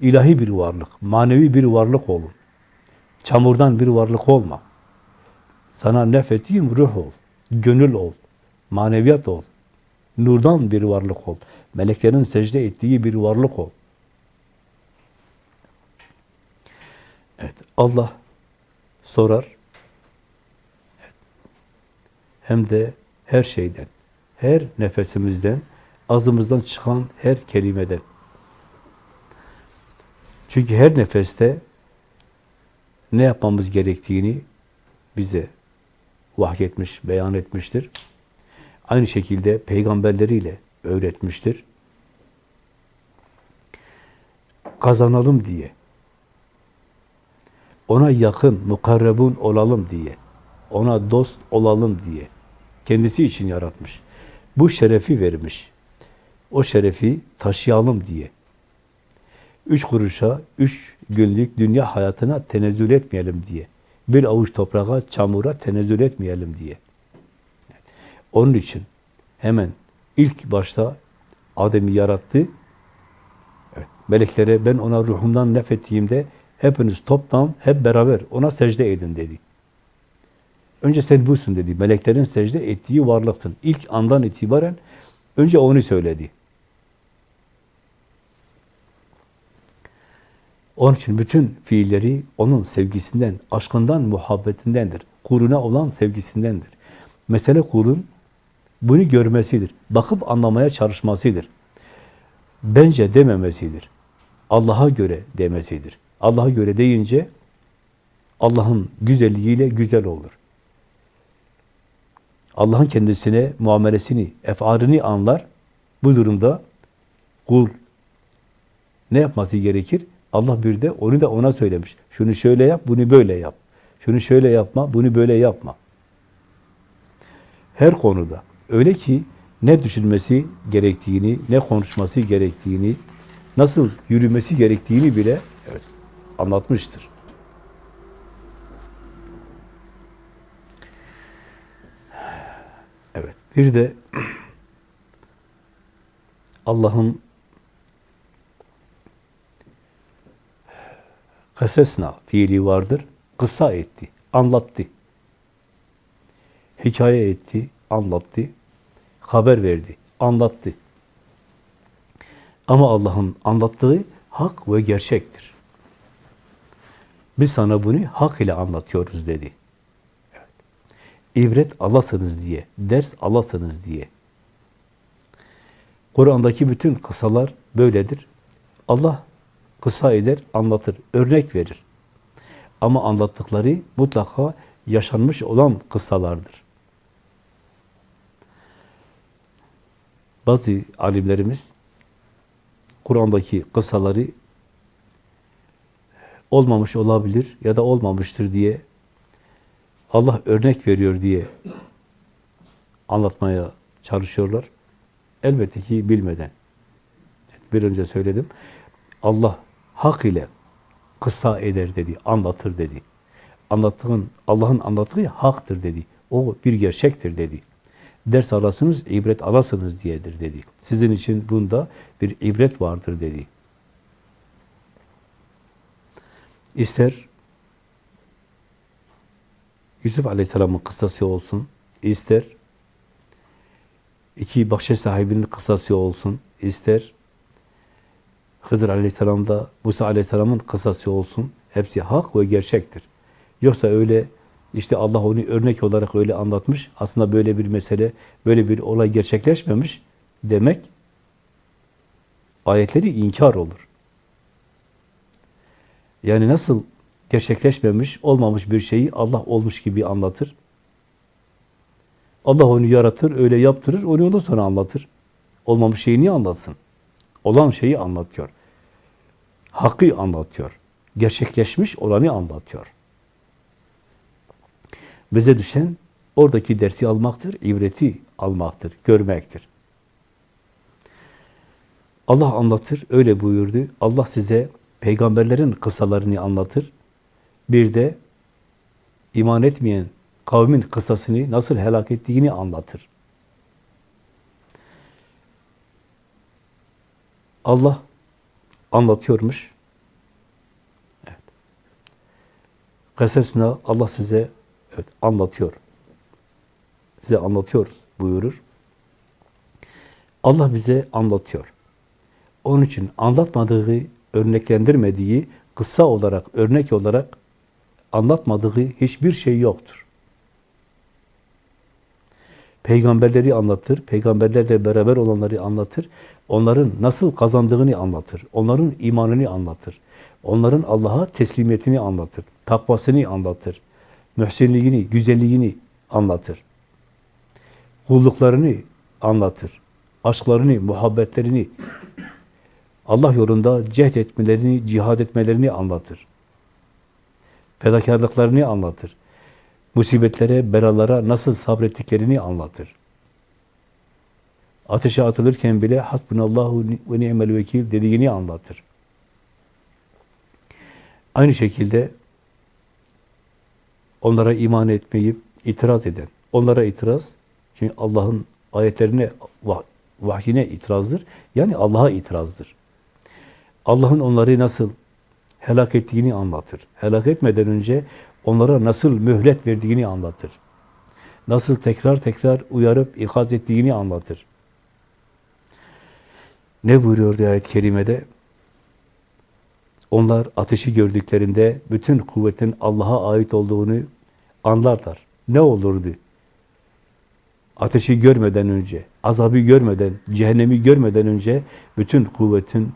İlahi bir varlık, manevi bir varlık olun. Çamurdan bir varlık olma. Sana nefettiğim ruh ol, gönül ol, maneviyat ol. Nurdan bir varlık ol. Meleklerin secde ettiği bir varlık ol. Evet, Allah sorar. Evet. Hem de her şeyden her nefesimizden, ağzımızdan çıkan her kelimeden. Çünkü her nefeste ne yapmamız gerektiğini bize vahyetmiş, beyan etmiştir. Aynı şekilde peygamberleriyle öğretmiştir. Kazanalım diye, ona yakın, mukarrebun olalım diye, ona dost olalım diye kendisi için yaratmış bu şerefi vermiş. O şerefi taşıyalım diye. Üç kuruşa, üç günlük dünya hayatına tenezzül etmeyelim diye. Bir avuç toprağa, çamura tenezzül etmeyelim diye. Onun için hemen ilk başta Adem'i yarattı. Evet, meleklere ben ona ruhumdan nefettiğimde hepiniz toptan hep beraber ona secde edin dedi. Önce sen busun dedi. Meleklerin secde ettiği varlıksın. İlk andan itibaren önce onu söyledi. Onun için bütün fiilleri onun sevgisinden, aşkından, muhabbetindendir. Kuluna olan sevgisindendir. Mesele kulun bunu görmesidir. Bakıp anlamaya çalışmasıdır. Bence dememesidir. Allah'a göre demesidir. Allah'a göre deyince Allah'ın güzelliğiyle güzel olur. Allah'ın kendisine muamelesini, efalini anlar. Bu durumda kul ne yapması gerekir? Allah bir de onu da ona söylemiş. Şunu şöyle yap, bunu böyle yap. Şunu şöyle yapma, bunu böyle yapma. Her konuda. Öyle ki ne düşünmesi gerektiğini, ne konuşması gerektiğini, nasıl yürümesi gerektiğini bile evet, anlatmıştır. Evet. Bir de Allah'ın Kasesna fiili vardır. Kısa etti, anlattı. Hikaye etti, anlattı. Haber verdi, anlattı. Ama Allah'ın anlattığı hak ve gerçektir. Biz sana bunu hak ile anlatıyoruz dedi. İbret alasınız diye, ders alasınız diye. Kur'an'daki bütün kısalar böyledir. Allah kısa eder, anlatır, örnek verir. Ama anlattıkları mutlaka yaşanmış olan kıssalardır. Bazı alimlerimiz Kur'an'daki kıssaları olmamış olabilir ya da olmamıştır diye Allah örnek veriyor diye anlatmaya çalışıyorlar. Elbette ki bilmeden. Bir önce söyledim. Allah hak ile kısa eder dedi, anlatır dedi. Anlattığın, Allah'ın anlattığı haktır dedi. O bir gerçektir dedi. Ders alasınız, ibret alasınız diyedir dedi. Sizin için bunda bir ibret vardır dedi. İster Yusuf Aleyhisselam'ın kıssası olsun, ister iki bahçe sahibinin kıssası olsun, ister Hızır Aleyhisselam'da Musa Aleyhisselam'ın kıssası olsun, hepsi hak ve gerçektir. Yoksa öyle işte Allah onu örnek olarak öyle anlatmış, aslında böyle bir mesele, böyle bir olay gerçekleşmemiş demek ayetleri inkar olur. Yani nasıl gerçekleşmemiş, olmamış bir şeyi Allah olmuş gibi anlatır. Allah onu yaratır, öyle yaptırır, onu ondan sonra anlatır. Olmamış şeyi niye anlatsın? Olan şeyi anlatıyor. Hakkı anlatıyor. Gerçekleşmiş olanı anlatıyor. Bize düşen oradaki dersi almaktır, ibreti almaktır, görmektir. Allah anlatır, öyle buyurdu. Allah size peygamberlerin kısalarını anlatır. Bir de iman etmeyen kavmin kısasını nasıl helak ettiğini anlatır. Allah anlatıyormuş. Evet. Kasesna Allah size evet, anlatıyor. Size anlatıyoruz buyurur. Allah bize anlatıyor. Onun için anlatmadığı, örneklendirmediği, kısa olarak, örnek olarak anlatmadığı hiçbir şey yoktur. Peygamberleri anlatır, peygamberlerle beraber olanları anlatır, onların nasıl kazandığını anlatır, onların imanını anlatır, onların Allah'a teslimiyetini anlatır, takvasını anlatır, mühsinliğini, güzelliğini anlatır, kulluklarını anlatır, aşklarını, muhabbetlerini, Allah yolunda cehd etmelerini, cihad etmelerini anlatır. Fedakarlıklarını anlatır. Musibetlere, belalara nasıl sabrettiklerini anlatır. Ateşe atılırken bile hasbunallahu ve ni'mel vekil dediğini anlatır. Aynı şekilde onlara iman etmeyip itiraz eden, onlara itiraz, çünkü Allah'ın ayetlerine, vahyine itirazdır. Yani Allah'a itirazdır. Allah'ın onları nasıl helak ettiğini anlatır. Helak etmeden önce onlara nasıl mühlet verdiğini anlatır. Nasıl tekrar tekrar uyarıp ikaz ettiğini anlatır. Ne buyuruyor ayet-i kerimede? Onlar ateşi gördüklerinde bütün kuvvetin Allah'a ait olduğunu anlarlar. Ne olurdu? Ateşi görmeden önce, azabı görmeden, cehennemi görmeden önce bütün kuvvetin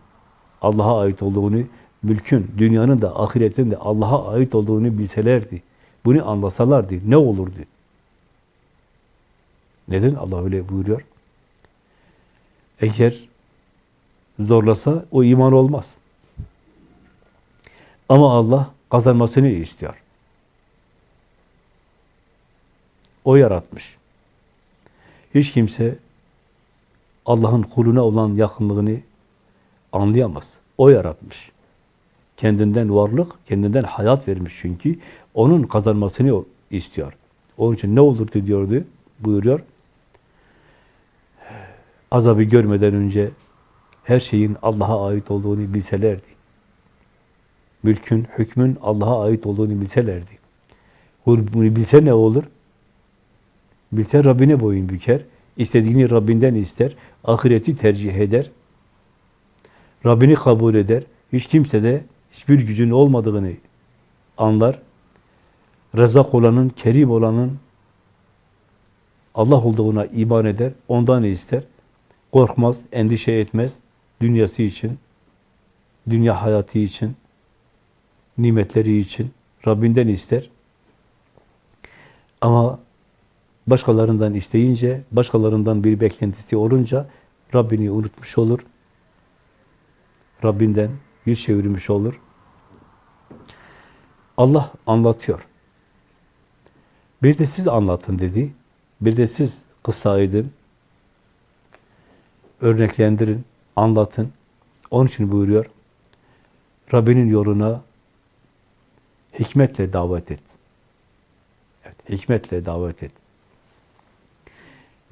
Allah'a ait olduğunu, mülkün, dünyanın da ahiretin de Allah'a ait olduğunu bilselerdi. Bunu anlasalardı ne olurdu? Neden Allah öyle buyuruyor? Eğer zorlasa o iman olmaz. Ama Allah kazanmasını istiyor. O yaratmış. Hiç kimse Allah'ın kuluna olan yakınlığını anlayamaz. O yaratmış. Kendinden varlık, kendinden hayat vermiş çünkü. Onun kazanmasını istiyor. Onun için ne olurdu diyordu, buyuruyor. Azabı görmeden önce her şeyin Allah'a ait olduğunu bilselerdi. Mülkün, hükmün Allah'a ait olduğunu bilselerdi. Bunu bilse ne olur? Bilse Rabbine boyun büker. istediğini Rabbinden ister. Ahireti tercih eder. Rabbini kabul eder. Hiç kimse de hiçbir gücün olmadığını anlar. Rezak olanın, kerim olanın Allah olduğuna iman eder. Ondan ister. Korkmaz, endişe etmez. Dünyası için, dünya hayatı için, nimetleri için Rabbinden ister. Ama başkalarından isteyince, başkalarından bir beklentisi olunca Rabbini unutmuş olur. Rabbinden yüz çevirmiş olur. Allah anlatıyor. Bir de siz anlatın dedi. Bir de siz kıssa edin. Örneklendirin, anlatın. Onun için buyuruyor. Rabbinin yoluna hikmetle davet et. Evet, hikmetle davet et.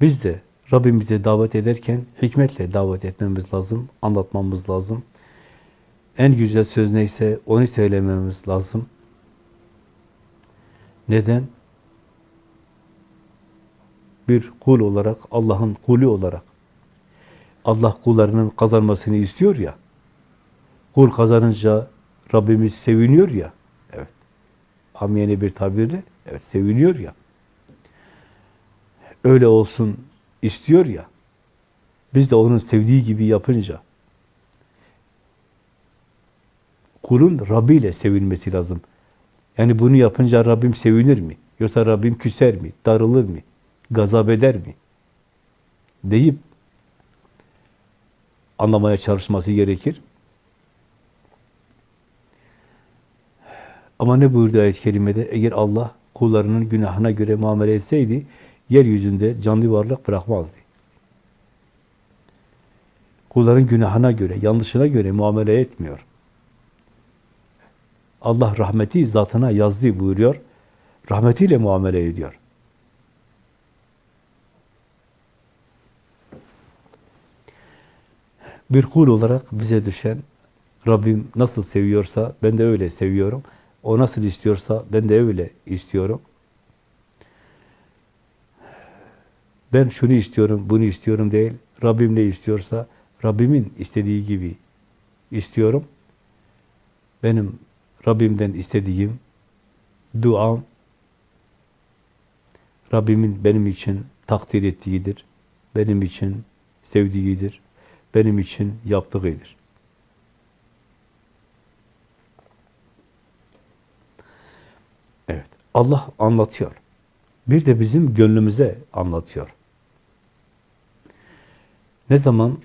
Biz de Rabbimize davet ederken hikmetle davet etmemiz lazım, anlatmamız lazım. En güzel söz neyse onu söylememiz lazım. Neden? Bir kul olarak, Allah'ın kulü olarak Allah kullarının kazanmasını istiyor ya. Kul kazanınca Rabbimiz seviniyor ya. Evet. Hamiyene bir tabirle evet seviniyor ya. Öyle olsun istiyor ya. Biz de onun sevdiği gibi yapınca kulun Rabbi ile sevinmesi lazım. Yani bunu yapınca Rabbim sevinir mi? Yoksa Rabbim küser mi? Darılır mı? Gazap eder mi? Deyip anlamaya çalışması gerekir. Ama ne buyurdu ayet-i kerimede? Eğer Allah kullarının günahına göre muamele etseydi, yeryüzünde canlı varlık bırakmazdı. Kulların günahına göre, yanlışına göre muamele etmiyor. Allah rahmeti zatına yazdı buyuruyor. Rahmetiyle muamele ediyor. Bir kul olarak bize düşen Rabbim nasıl seviyorsa ben de öyle seviyorum. O nasıl istiyorsa ben de öyle istiyorum. Ben şunu istiyorum, bunu istiyorum değil. Rabbim ne istiyorsa Rabbimin istediği gibi istiyorum. Benim Rabbimden istediğim duam Rabbimin benim için takdir ettiğidir. Benim için sevdiğidir. Benim için yaptığıdır. Evet. Allah anlatıyor. Bir de bizim gönlümüze anlatıyor. Ne zaman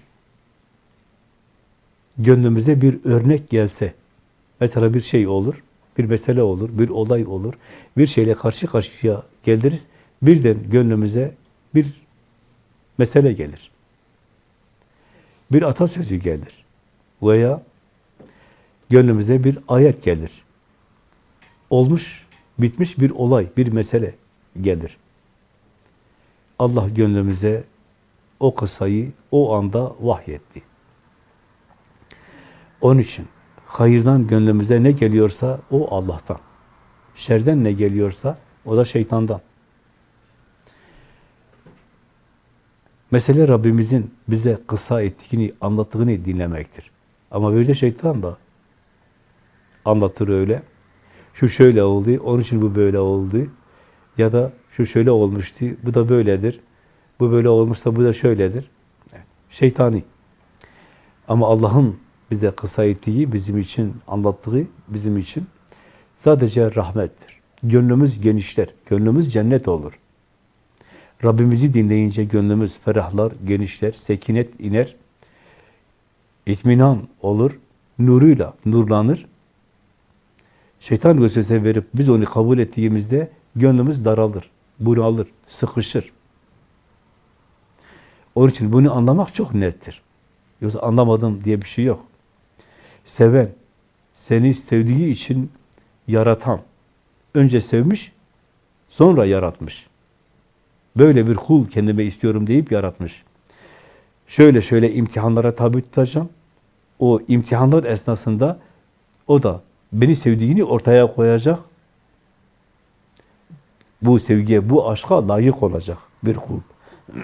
gönlümüze bir örnek gelse, mesela bir şey olur, bir mesele olur, bir olay olur, bir şeyle karşı karşıya geliriz, birden gönlümüze bir mesele gelir. Bir atasözü gelir. Veya gönlümüze bir ayet gelir. Olmuş, bitmiş bir olay, bir mesele gelir. Allah gönlümüze o kısayı o anda vahyetti. Onun için hayırdan gönlümüze ne geliyorsa o Allah'tan. Şerden ne geliyorsa o da şeytandan. Mesele Rabbimizin bize kısa ettiğini, anlattığını dinlemektir. Ama bir de şeytan da anlatır öyle. Şu şöyle oldu, onun için bu böyle oldu. Ya da şu şöyle olmuştu, bu da böyledir. Bu böyle olmuşsa bu da şöyledir. Şeytani. Ama Allah'ın bize kısa ettiği, bizim için anlattığı, bizim için sadece rahmettir. Gönlümüz genişler, gönlümüz cennet olur. Rabbimizi dinleyince gönlümüz ferahlar, genişler, sekinet iner, itminan olur, nuruyla nurlanır. Şeytan gösterse verip biz onu kabul ettiğimizde gönlümüz daralır, bunalır, sıkışır. Onun için bunu anlamak çok nettir. Yoksa anlamadım diye bir şey yok. Seven, seni sevdiği için yaratan, önce sevmiş, sonra yaratmış. Böyle bir kul kendime istiyorum deyip yaratmış. Şöyle şöyle imtihanlara tabi tutacağım. O imtihanlar esnasında o da beni sevdiğini ortaya koyacak. Bu sevgiye, bu aşka layık olacak bir kul.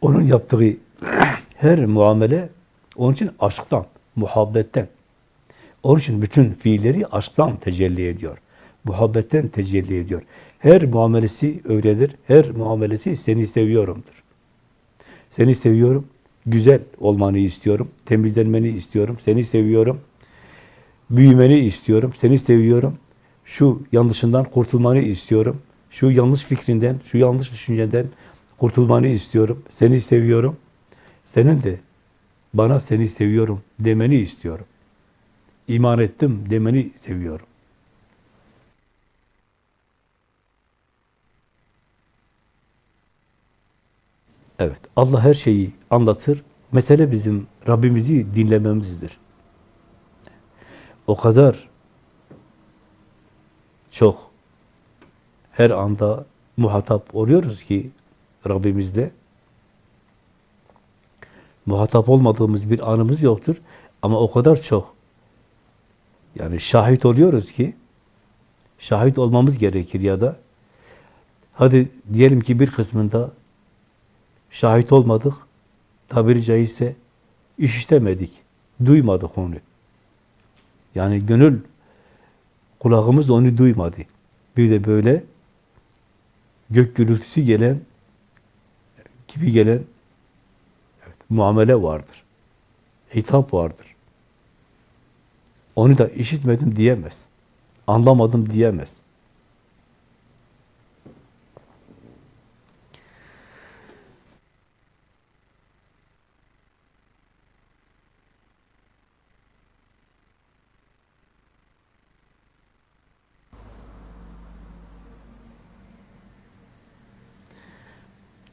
Onun yaptığı her muamele onun için aşktan, muhabbetten. Onun için bütün fiilleri aşktan tecelli ediyor. Muhabbetten tecelli ediyor. Her muamelesi öyledir. Her muamelesi seni seviyorumdur. Seni seviyorum, güzel olmanı istiyorum, temizlenmeni istiyorum, seni seviyorum, büyümeni istiyorum, seni seviyorum, şu yanlışından kurtulmanı istiyorum, şu yanlış fikrinden, şu yanlış düşünceden kurtulmanı istiyorum, seni seviyorum, senin de bana seni seviyorum demeni istiyorum. İman ettim demeni seviyorum. Evet, Allah her şeyi anlatır. Mesele bizim Rabbimizi dinlememizdir. O kadar çok her anda muhatap oluyoruz ki Rabbimizle. Muhatap olmadığımız bir anımız yoktur. Ama o kadar çok yani şahit oluyoruz ki şahit olmamız gerekir ya da hadi diyelim ki bir kısmında şahit olmadık. Tabiri caizse iş işlemedik. Duymadık onu. Yani gönül kulağımız onu duymadı. Bir de böyle gök gürültüsü gelen gibi gelen muamele vardır. Hitap vardır. Onu da işitmedim diyemez. Anlamadım diyemez.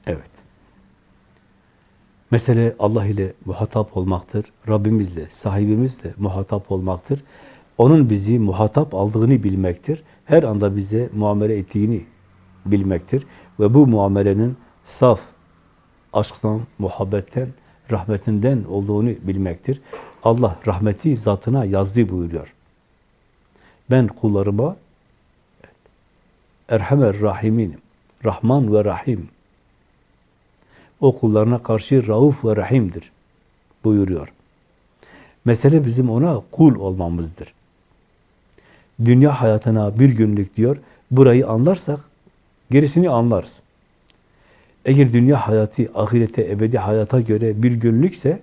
Evet. Mesele Allah ile muhatap olmaktır. Rabbimizle, sahibimizle muhatap olmaktır. Onun bizi muhatap aldığını bilmektir. Her anda bize muamele ettiğini bilmektir. Ve bu muamelenin saf aşktan, muhabbetten, rahmetinden olduğunu bilmektir. Allah rahmeti zatına yazdı buyuruyor. Ben kullarıma Erhamer Rahiminim. Rahman ve Rahim o kullarına karşı rauf ve rahimdir buyuruyor. Mesele bizim ona kul olmamızdır. Dünya hayatına bir günlük diyor, burayı anlarsak gerisini anlarız. Eğer dünya hayatı ahirete, ebedi hayata göre bir günlükse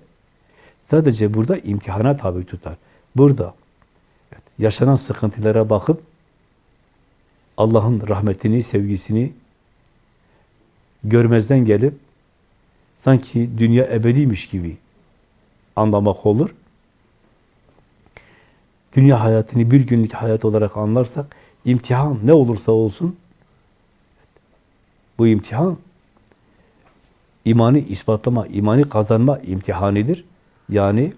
sadece burada imtihana tabi tutar. Burada yaşanan sıkıntılara bakıp Allah'ın rahmetini, sevgisini görmezden gelip sanki dünya ebediymiş gibi anlamak olur. Dünya hayatını bir günlük hayat olarak anlarsak, imtihan ne olursa olsun, bu imtihan, imanı ispatlama, imanı kazanma imtihanidir. Yani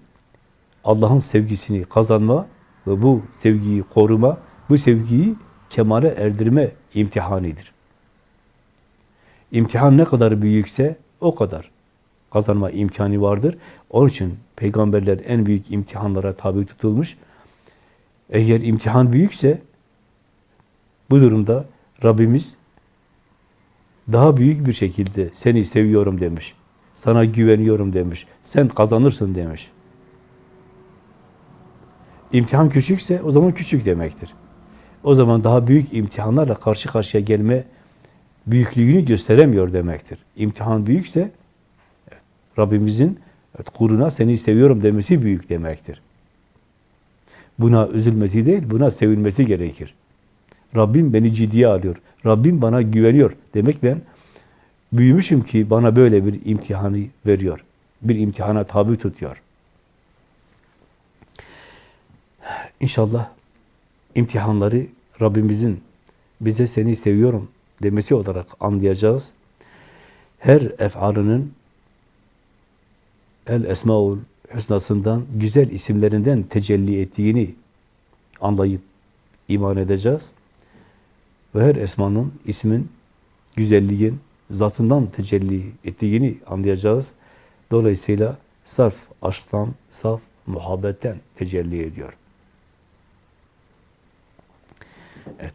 Allah'ın sevgisini kazanma ve bu sevgiyi koruma, bu sevgiyi kemale erdirme imtihanidir. İmtihan ne kadar büyükse o kadar kazanma imkanı vardır. Onun için peygamberler en büyük imtihanlara tabi tutulmuş. Eğer imtihan büyükse bu durumda Rabbimiz daha büyük bir şekilde seni seviyorum demiş. Sana güveniyorum demiş. Sen kazanırsın demiş. İmtihan küçükse o zaman küçük demektir. O zaman daha büyük imtihanlarla karşı karşıya gelme büyüklüğünü gösteremiyor demektir. İmtihan büyükse Rabbimizin evet, kuruna seni seviyorum demesi büyük demektir. Buna üzülmesi değil, buna sevilmesi gerekir. Rabbim beni ciddiye alıyor. Rabbim bana güveniyor. Demek ben büyümüşüm ki bana böyle bir imtihanı veriyor. Bir imtihana tabi tutuyor. İnşallah imtihanları Rabbimizin bize seni seviyorum demesi olarak anlayacağız. Her efalının el esmaul hüsnasından, güzel isimlerinden tecelli ettiğini anlayıp iman edeceğiz. Ve her esmanın, ismin, güzelliğin, zatından tecelli ettiğini anlayacağız. Dolayısıyla sarf aşktan, saf muhabbetten tecelli ediyor. Evet.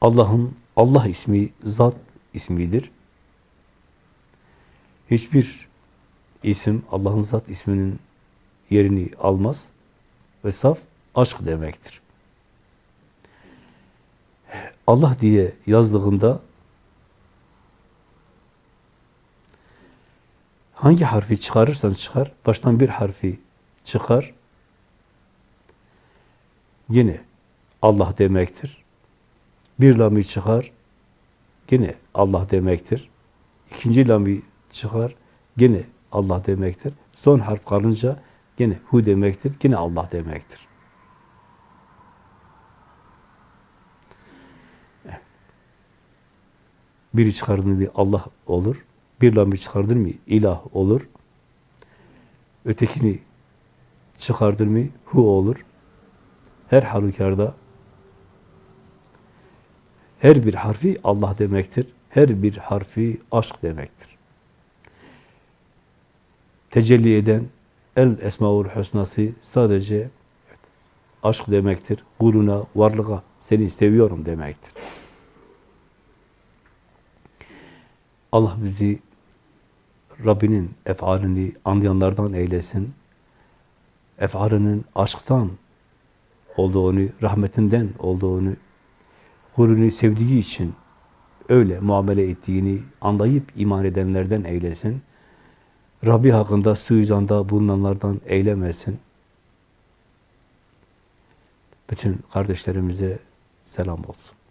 Allah'ın Allah ismi zat ismidir. Hiçbir isim Allah'ın zat isminin yerini almaz ve saf aşk demektir. Allah diye yazdığında hangi harfi çıkarırsan çıkar, baştan bir harfi çıkar, yine Allah demektir. Bir lami çıkar, yine Allah demektir. İkinci lami çıkar, yine Allah demektir. Son harf kalınca yine hu demektir, yine Allah demektir. Biri çıkardın mı Allah olur. Bir lami çıkardın mı ilah olur. Ötekini çıkardın mı hu olur. Her halükarda her bir harfi Allah demektir. Her bir harfi aşk demektir. Tecelli eden el esmaul husnası sadece aşk demektir. Kuluna, varlığa seni seviyorum demektir. Allah bizi Rabbinin efalini anlayanlardan eylesin. Efalinin aşktan olduğunu, rahmetinden olduğunu, kulünü sevdiği için öyle muamele ettiğini anlayıp iman edenlerden eylesin. Rabbi hakkında suizanda bulunanlardan eylemesin. Bütün kardeşlerimize selam olsun.